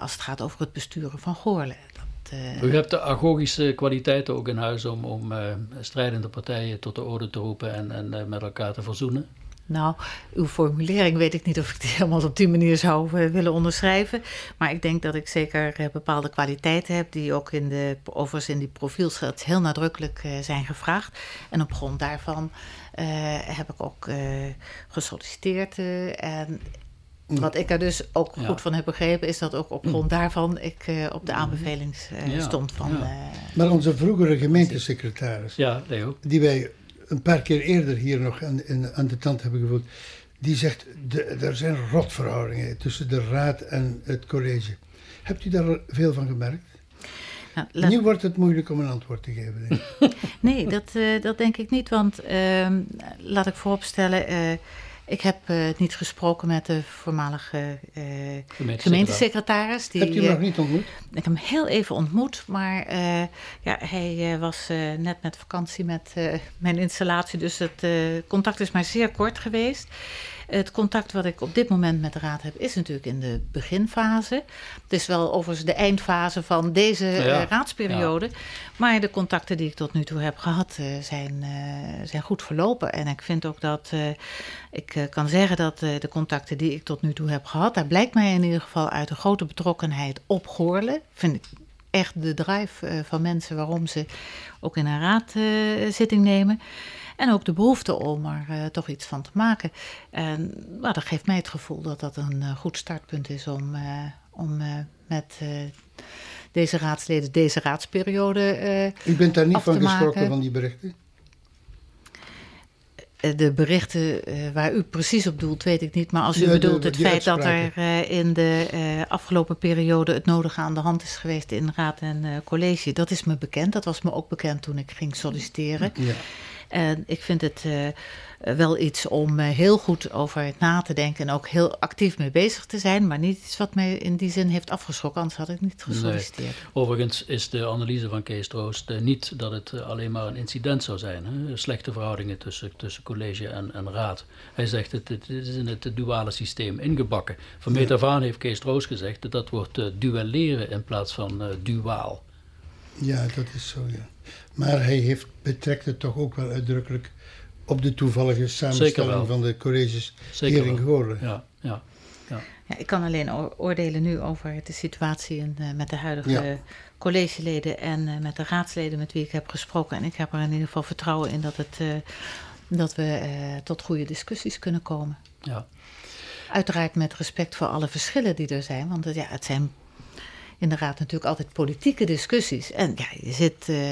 als het gaat over het besturen van Goorlen. U hebt de agogische kwaliteiten ook in huis om, om strijdende partijen tot de orde te roepen en, en met elkaar te verzoenen. Nou, uw formulering weet ik niet of ik die helemaal op die manier zou eh, willen onderschrijven. Maar ik denk dat ik zeker eh, bepaalde kwaliteiten heb die ook in de, overigens in die profielschrift heel nadrukkelijk eh, zijn gevraagd. En op grond daarvan eh, heb ik ook eh, gesolliciteerd. eh, en wat ik er dus ook Ja. goed van heb begrepen, is dat ook op grond daarvan ik eh, op de aanbevelings eh, Ja, stond van. ja. Maar onze vroegere gemeentesecretaris, Ja, Leo. die wij een paar keer eerder hier nog aan, in- aan de tand hebben gevoeld, die zegt, de, er zijn rotverhoudingen tussen de raad en het college. Hebt u daar veel van gemerkt? nou, laat- Nu wordt het moeilijk om een antwoord te geven. Denk ik. Nee, dat, eh, dat denk ik niet. Want ehm, laat ik vooropstellen, eh, ik heb eh, niet gesproken met de voormalige eh, Gemeentesecretaris. gemeentesecretaris. Die, Hebt u hem eh, nog niet ontmoet? ik heb hem heel even ontmoet, maar eh, ja, hij eh, was eh, net met vakantie met eh, mijn installatie. Dus het eh, contact is maar zeer kort geweest. Het contact wat ik op dit moment met de raad heb, is natuurlijk in de beginfase. Het is wel overigens de eindfase van deze eh, Ja, raadsperiode. Maar de contacten die ik tot nu toe heb gehad, eh, zijn, eh, zijn goed verlopen. En ik vind ook dat ik kan zeggen dat de contacten die ik tot nu toe heb gehad, daar blijkt mij in ieder geval uit een grote betrokkenheid op Goorlen. Vind ik echt de drive van mensen waarom ze ook in een raadzitting nemen. En ook de behoefte om er eh, toch iets van te maken. En nou, dat geeft mij het gevoel dat dat een eh, goed startpunt is om, eh, om met deze raadsleden deze raadsperiode U bent daar niet van geschrokken van die berichten? De berichten waar u precies op doelt, weet ik niet. Maar als u Ja, de- bedoelt het feit dat er in de afgelopen periode het nodige aan de hand is geweest in raad en college, dat is me bekend. Dat was me ook bekend toen ik ging solliciteren. Ja. En ik vind het eh, wel iets om eh, heel goed over na te denken en ook heel actief mee bezig te zijn. Maar niet iets wat mij in die zin heeft afgeschrokken, anders had ik niet gesolliciteerd. Overigens is de analyse van Kees Troost eh, niet dat het alleen maar een incident zou zijn. Hè? Slechte verhoudingen tussen, tussen college en, en raad. Hij zegt het, het is in het duale systeem ingebakken. Van meet af aan heeft Kees Troost gezegd dat dat wordt duelleren in plaats van eh, duaal. ja, dat is zo, ja. Maar hij heeft, betrekt het toch ook wel uitdrukkelijk op de toevallige samenstelling van de colleges Zeker hier in. Goorlen. Ja, ja. Ja, ik kan alleen oor- oordelen nu over de situatie in, eh, met de huidige Ja. collegeleden en eh, met de raadsleden met wie ik heb gesproken. En ik heb er in ieder geval vertrouwen in dat, het, eh, dat we eh, tot goede discussies kunnen komen. ja. Uiteraard met respect voor alle verschillen die er zijn. Want het, ja, het zijn in de raad natuurlijk altijd politieke discussies. En ja, je zit uh,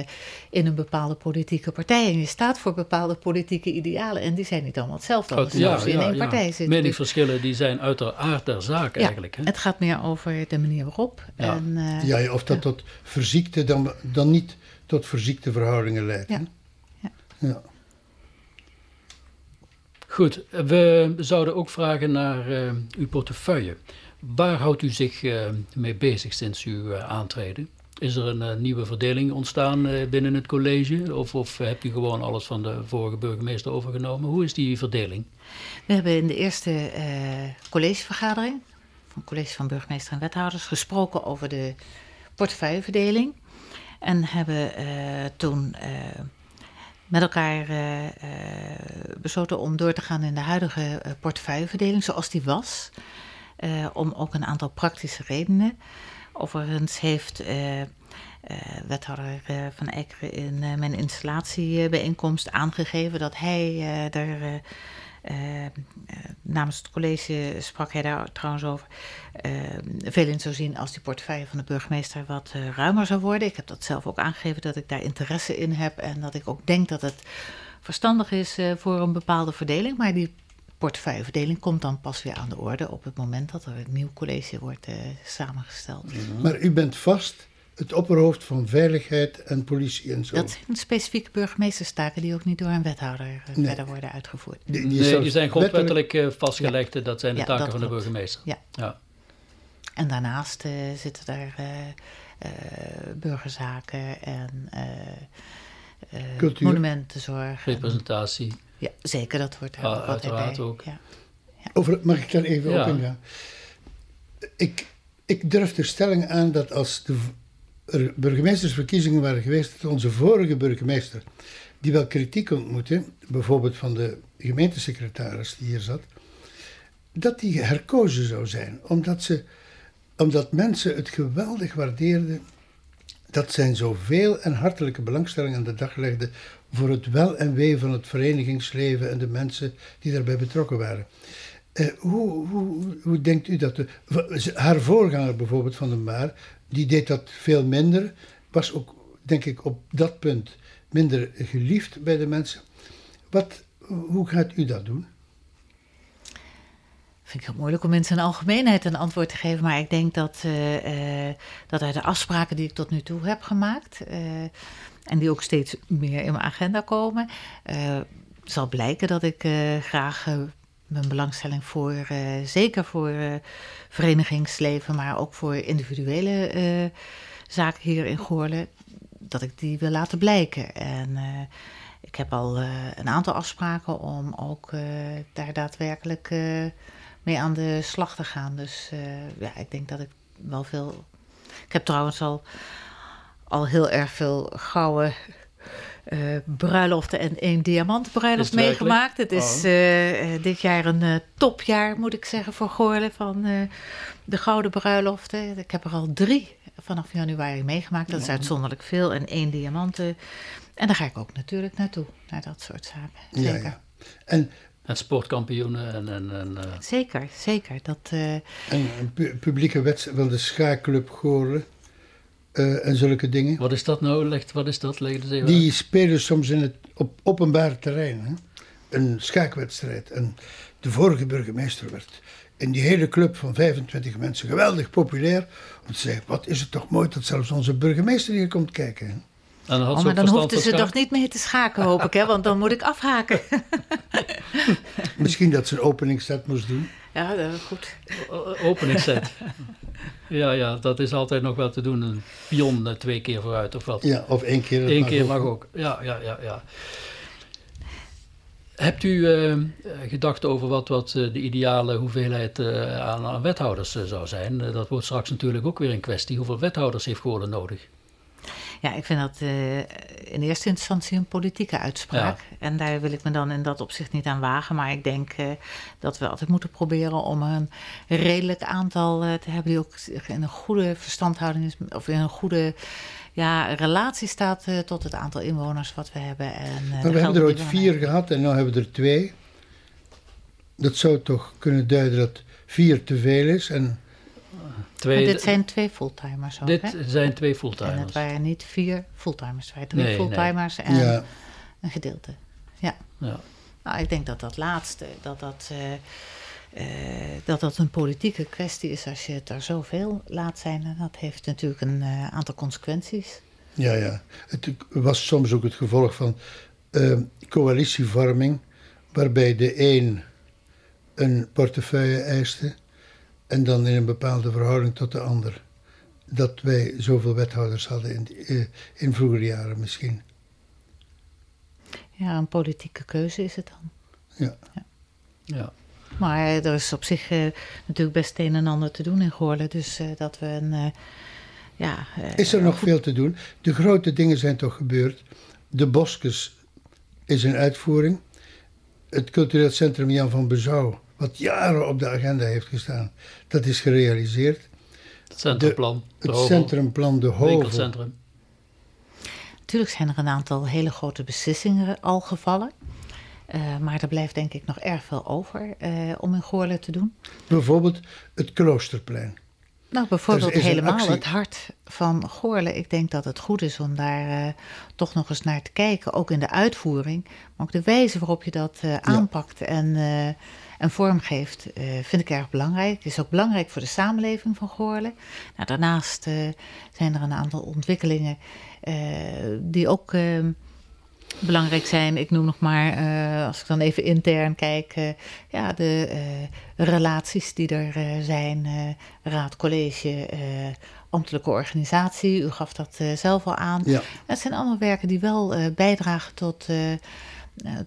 in een bepaalde politieke partij en je staat voor bepaalde politieke idealen. En die zijn niet allemaal hetzelfde als ja, je in één partij zit. Meningsverschillen die zijn uit de aard der zaak eigenlijk. Hè? Het gaat meer over de manier waarop. Ja, en, uh, ja of dat tot verziekte dan, dan niet tot verziekte verhoudingen leidt. Ja. ja. Goed, we zouden ook vragen naar uh, uw portefeuille. Waar houdt u zich uh, mee bezig sinds uw uh, aantreden? Is er een nieuwe verdeling ontstaan binnen het college? Of, of hebt u gewoon alles van de vorige burgemeester overgenomen? Hoe is die verdeling? We hebben in de eerste collegevergadering van het college van burgemeester en wethouders gesproken over de portefeuilleverdeling. En hebben toen met elkaar besloten om door te gaan in de huidige portefeuilleverdeling zoals die was. Om ook een aantal praktische redenen. Overigens heeft wethouder Van Eckeren in mijn installatiebijeenkomst aangegeven dat hij uh, namens het college sprak hij daar trouwens over. Uh, veel in zou zien als die portefeuille van de burgemeester wat uh, ruimer zou worden. Ik heb dat zelf ook aangegeven dat ik daar interesse in heb en dat ik ook denk dat het verstandig is voor een bepaalde verdeling. Maar die portefeuilleverdeling komt dan pas weer aan de orde op het moment dat er een nieuw college wordt samengesteld. Maar u bent vast het opperhoofd van veiligheid en politie en zo. Dat zijn specifieke burgemeesterstaken die ook niet door een wethouder eh, verder worden uitgevoerd. Die, die, nee, die zijn grondwettelijk uh, vastgelegd. Dat zijn de taken van de burgemeester. Ja. ja. En daarnaast uh, zitten daar burgerzaken en monumentenzorg. Representatie. Ja, zeker. Dat wordt er ah, uiteraard ook. Ja. Over, mag ik daar even op ingaan? Ik ik durf de stelling aan dat als de burgemeestersverkiezingen waren geweest, dat onze vorige burgemeester, die wel kritiek ontmoette, bijvoorbeeld van de gemeentesecretaris die hier zat, dat die herkozen zou zijn. Omdat, ze, omdat mensen het geweldig waardeerden dat zijn zoveel en hartelijke belangstelling aan de dag legde voor het wel en wee van het verenigingsleven en de mensen die daarbij betrokken waren. Eh, hoe, hoe, hoe, denkt u dat? De, haar voorganger bijvoorbeeld van de Maar, die deed dat veel minder, was ook, denk ik, op dat punt minder geliefd bij de mensen. Wat, hoe gaat u dat doen? vind ik heel moeilijk om in algemeenheid een antwoord te geven. Maar ik denk dat, uh, uh, dat uit de afspraken die ik tot nu toe heb gemaakt. En die ook steeds meer in mijn agenda komen. zal blijken dat ik graag mijn belangstelling voor, zeker voor verenigingsleven, maar ook voor individuele uh, zaken hier in Goorlen, dat ik die wil laten blijken. En ik heb al een aantal afspraken om ook daar daadwerkelijk mee aan de slag te gaan. Dus ja, ik denk dat ik wel veel. Ik heb trouwens al, al heel erg veel gouden uh, bruiloften en één diamantbruiloft meegemaakt. Het is oh. uh, dit jaar een uh, topjaar, moet ik zeggen, voor Goorlen van de gouden bruiloften. Ik heb er al drie vanaf januari meegemaakt. Dat is uitzonderlijk veel. En één diamanten. En daar ga ik ook natuurlijk naartoe, naar dat soort zaken. Zeker. Ja, ja. En en sportkampioenen. En, en, en Zeker, zeker. Dat, En een publieke wedstrijd van de schaakclub Goorlen. Uh, en zulke dingen. Wat is dat nou? Legt, wat is dat? Leg het even Die spelen soms in het op openbaar terrein. Hè? Een schaakwedstrijd. En de vorige burgemeester werd in die hele club van 25 mensen geweldig populair. Om te zeggen, wat is het toch mooi dat zelfs onze burgemeester hier komt kijken. Hè? En oh, maar dan hoefden ze toch niet mee te schaken, hoop ik, hè? want dan moet ik afhaken. Misschien dat ze een openingsset moest doen. Ja, dat is goed. Openingsset. Ja, ja, dat is altijd nog wel te doen. Een pion eh, twee keer vooruit of wat. Ja, of één keer. Eén keer mag ook. Ja, ja, ja, ja. Hebt u uh, gedacht over wat, wat de ideale hoeveelheid uh, aan, aan, wethouders zou zijn? dat wordt straks natuurlijk ook weer een kwestie. Hoeveel wethouders heeft Goorlen nodig? Ja, ik vind dat uh, in eerste instantie een politieke uitspraak. En daar wil ik me dan in dat opzicht niet aan wagen. Maar ik denk uh, dat we altijd moeten proberen om een redelijk aantal uh, te hebben die ook in een goede verstandhouding is, of in een goede ja, relatie staat tot het aantal inwoners wat we hebben. En, maar we hebben er ooit vier gehad en nu hebben we er twee. Dat zou toch kunnen duiden dat vier te veel is en twee, dit zijn twee fulltimers ook, dit hè? zijn twee En fulltimers. het waren niet vier fulltimers, het waren drie Nee, nee. fulltimers en Ja, een gedeelte. Ja. Ja. Nou, ik denk dat dat laatste, dat dat, eh, eh, dat dat een politieke kwestie is als je het er zoveel laat zijn. En dat heeft natuurlijk een eh, aantal consequenties. ja, ja. Het was soms ook het gevolg van coalitievorming, waarbij de een een portefeuille eiste en dan in een bepaalde verhouding tot de ander. Dat wij zoveel wethouders hadden in, eh, in vroegere jaren misschien. Ja, een politieke keuze is het dan. Ja. Ja. Maar eh, er is op zich eh, natuurlijk best een en ander te doen in Goorlen. Dus eh, dat we een. eh, ja, eh, Is er nog veel te doen? De grote dingen zijn toch gebeurd. De Boskes is in uitvoering. Het cultureel centrum Jan van Bezouw, wat jaren op de agenda heeft gestaan, dat is gerealiseerd. Het centrumplan. de Het centrumplan De winkelcentrum. Natuurlijk zijn er een aantal hele grote beslissingen al gevallen. Eh, maar er blijft denk ik nog erg veel over eh, om in Goorlen te doen. Bijvoorbeeld het Kloosterplein. Nou, bijvoorbeeld helemaal actie. het hart van Goorlen. Ik denk dat het goed is om daar eh, toch nog eens naar te kijken. Ook in de uitvoering. Maar ook de wijze waarop je dat eh, aanpakt en, en vormgeeft, eh, vind ik erg belangrijk. Het is ook belangrijk voor de samenleving van Goorlen. Nou, daarnaast eh, zijn er een aantal ontwikkelingen eh, die ook... eh, belangrijk zijn. Ik noem nog maar, als ik dan even intern kijk, ja, de relaties die er zijn. raad, college, ambtelijke organisatie. U gaf dat zelf al aan. Ja. Het zijn allemaal werken die wel bijdragen tot,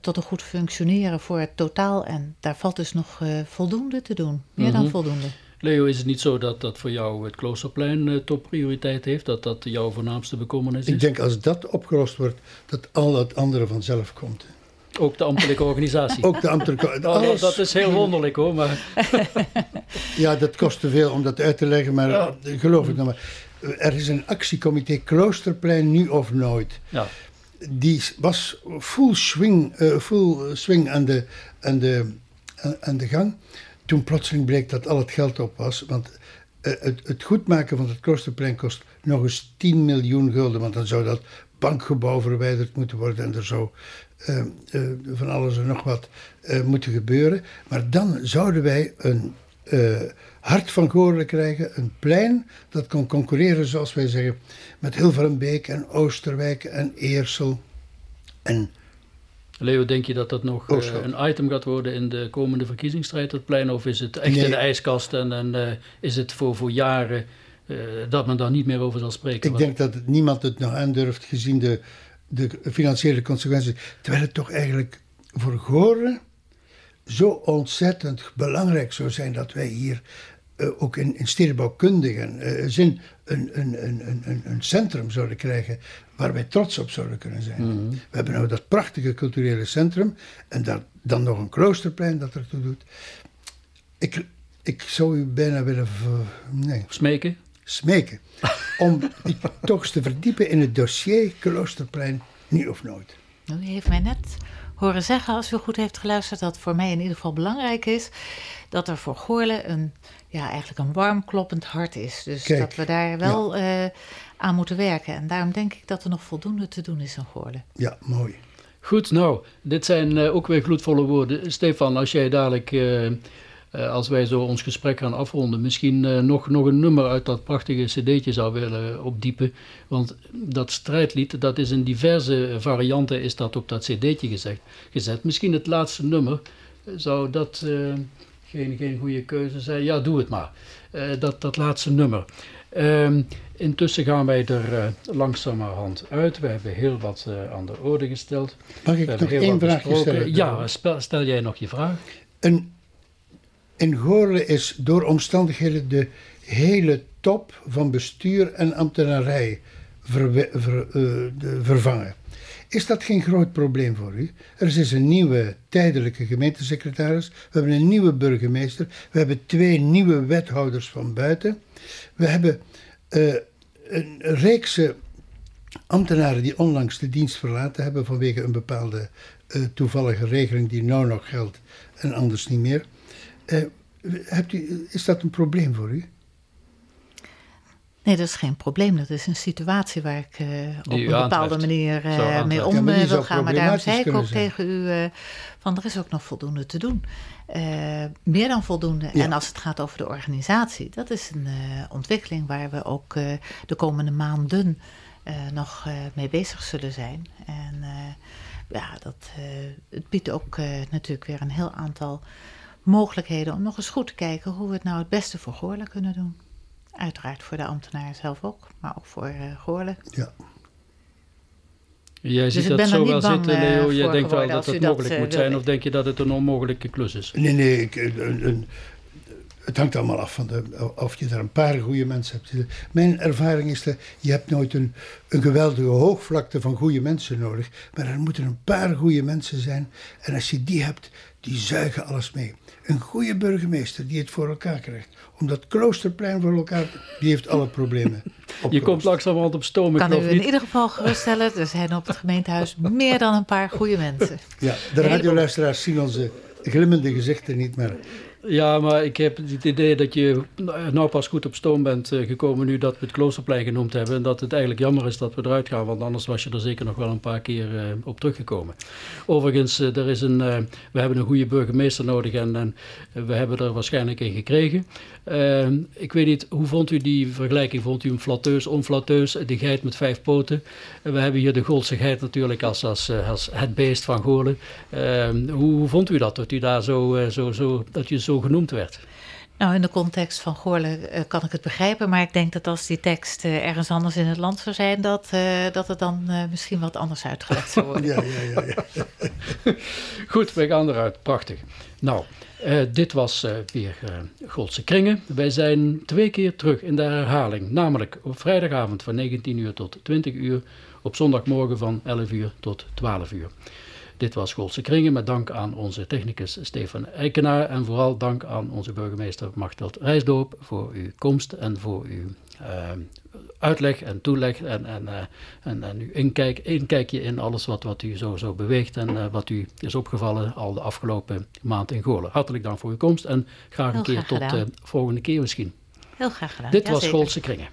tot een goed functioneren voor het totaal. En daar valt dus nog eh, voldoende te doen. Meer dan Mhm. voldoende. Leo, is het niet zo dat dat voor jou het Kloosterplein eh, topprioriteit heeft? Dat dat jouw voornaamste bekommernis is? Ik denk als dat opgelost wordt, dat al het andere vanzelf komt. Ook de ambtelijke organisatie. Ook de ambtelijke... Nou, dat, alles- dat is heel wonderlijk hoor, maar Ja, dat kost te veel om dat uit te leggen, maar Ja. eh, geloof ik nog maar. Er is een actiecomité Kloosterplein nu of nooit. ja, Die was full swing, eh, full swing aan, de, aan, de, de gang. Toen plotseling bleek dat al het geld op was. Want eh, het, het goedmaken van het Kloosterplein kost nog eens 10 miljoen gulden. Want dan zou dat bankgebouw verwijderd moeten worden. En er zou eh, eh, van alles en nog wat moeten gebeuren. Maar dan zouden wij een hart van Goorlen krijgen. Een plein dat kon concurreren, zoals wij zeggen, met Hilverenbeek en Oosterwijk en Eersel. En Leo, denk je dat dat nog eh, een item gaat worden in de komende verkiezingsstrijd, het plein? Of is het echt Nee. in de ijskast en, en eh, is het voor, voor jaren eh, dat men daar niet meer over zal spreken? ik denk dat het, niemand het nog aandurft gezien de, de financiële consequenties. Terwijl het toch eigenlijk voor Goorlen zo ontzettend belangrijk zou zijn dat wij hier eh, ook in, in stedenbouwkundige eh, zin een, een, een, een- een, centrum zouden krijgen waar wij trots op zouden kunnen zijn. We hebben nou dat prachtige culturele centrum en daar, dan nog een kloosterplein dat ertoe doet. Ik, ik zou u bijna willen nee, Smeken? smeken om toch eens te verdiepen in het dossier Kloosterplein, nu of nooit. U heeft mij net horen zeggen, als u goed heeft geluisterd, dat voor mij in ieder geval belangrijk is dat er voor Goorlen een, ja, eigenlijk een warm kloppend hart is. Dus Kijk, dat we daar wel eh, aan moeten werken. En daarom denk ik dat er nog voldoende te doen is in Goorlen. Ja, mooi. Goed, nou, dit zijn eh, ook weer gloedvolle woorden. Stefan, als jij dadelijk, eh, eh, als wij zo ons gesprek gaan afronden, misschien eh, nog, nog een nummer uit dat prachtige cd'tje zou willen opdiepen. Want dat strijdlied, dat is in diverse varianten, is dat op dat cd'tje gezegd, gezet. Misschien het laatste nummer, eh, zou dat eh, geen, geen goede keuze zijn? Ja, doe het maar. Eh, dat, dat laatste nummer. Ehm, intussen gaan wij er eh, langzamerhand uit. We hebben heel wat eh, aan de orde gesteld. Mag ik nog één vraagje stellen? Ja, stel jij nog je vraag. Een, in Goorlen is door omstandigheden de hele top van bestuur en ambtenarij eh, vervangen. Is dat geen groot probleem voor u? Er is een nieuwe tijdelijke gemeentesecretaris. We hebben een nieuwe burgemeester. We hebben twee nieuwe wethouders van buiten. We hebben eh, een reekse ambtenaren die onlangs de dienst verlaten hebben vanwege een bepaalde eh, toevallige regeling die nou nog geldt en anders niet meer. Eh, hebt u, is dat een probleem voor u? Nee, dat is geen probleem. Dat is een situatie waar ik uh, op een bepaalde manier uh, mee om ja, wil gaan. Maar daarom zei ik ook zijn. tegen u uh, van er is ook nog voldoende te doen. meer dan voldoende. Ja. En als het gaat over de organisatie, dat is een ontwikkeling waar we ook de komende maanden nog mee bezig zullen zijn. En ja, dat, het biedt ook natuurlijk weer een heel aantal mogelijkheden om nog eens goed te kijken hoe we het nou het beste voor Goorlen kunnen doen. Uiteraard voor de ambtenaar zelf ook, maar ook voor uh, Goorlen. Ja. Jij ziet dus dat zo wel zitten, Leo. Jij denkt wel dat het mogelijk dat, moet zijn, of denk je dat het een onmogelijke klus is? Nee, nee. Ik, een, een, het hangt allemaal af van de, of je daar een paar goede mensen hebt. Mijn ervaring is dat je hebt nooit een, een geweldige hoogvlakte van goede mensen nodig. Maar er moeten een paar goede mensen zijn. En als je die hebt, die zuigen alles mee. Een goede burgemeester die het voor elkaar krijgt. Omdat Kloosterplein voor elkaar, die heeft alle problemen. Je komt langzamerhand op stoom. Kan u in ieder geval geruststellen, er zijn op het gemeentehuis meer dan een paar goede mensen. Ja, de radioluisteraars zien onze glimmende gezichten niet meer. Ja, maar ik heb het idee dat je nou pas goed op stoom bent eh, gekomen nu dat we het Kloosterplein genoemd hebben. En dat het eigenlijk jammer is dat we eruit gaan, want anders was je er zeker nog wel een paar keer uh, op teruggekomen. Overigens, er is een, we hebben een goede burgemeester nodig en, we hebben er waarschijnlijk een gekregen. ik weet niet, hoe vond u die vergelijking? Vond u hem flatteus, onflatteus, de geit met vijf poten? we hebben hier de Goolse geit natuurlijk als, als, als het beest van Goorlen. Hoe, hoe, vond u dat, dat u daar zo, zo, zo, dat je zo genoemd werd. Nou, in de context van Goorle uh, kan ik het begrijpen, maar ik denk dat als die tekst uh, ergens anders in het land zou zijn, dat, uh, dat het dan misschien wat anders uitgelegd zou worden. ja, ja, ja. ja. Goed, we gaan eruit. Prachtig. Nou, dit was weer Godse Kringen. Wij zijn twee keer terug in de herhaling, namelijk op vrijdagavond van 19 uur tot 20 uur, op zondagmorgen van 11 uur tot 12 uur. Dit was Schoolse Kringen met dank aan onze technicus Stefan Eikenaar en vooral dank aan onze burgemeester Machteld Rijsdoop voor uw komst en voor uw uh, uitleg en toeleg en, en, uh, en, en uw inkijk, inkijkje in alles wat, wat u zo, zo beweegt en uh, wat u is opgevallen al de afgelopen maand in Goorlen. Hartelijk dank voor uw komst en graag een Heel keer tot de volgende keer misschien. Heel graag gedaan. Dit was Schoolse Kringen.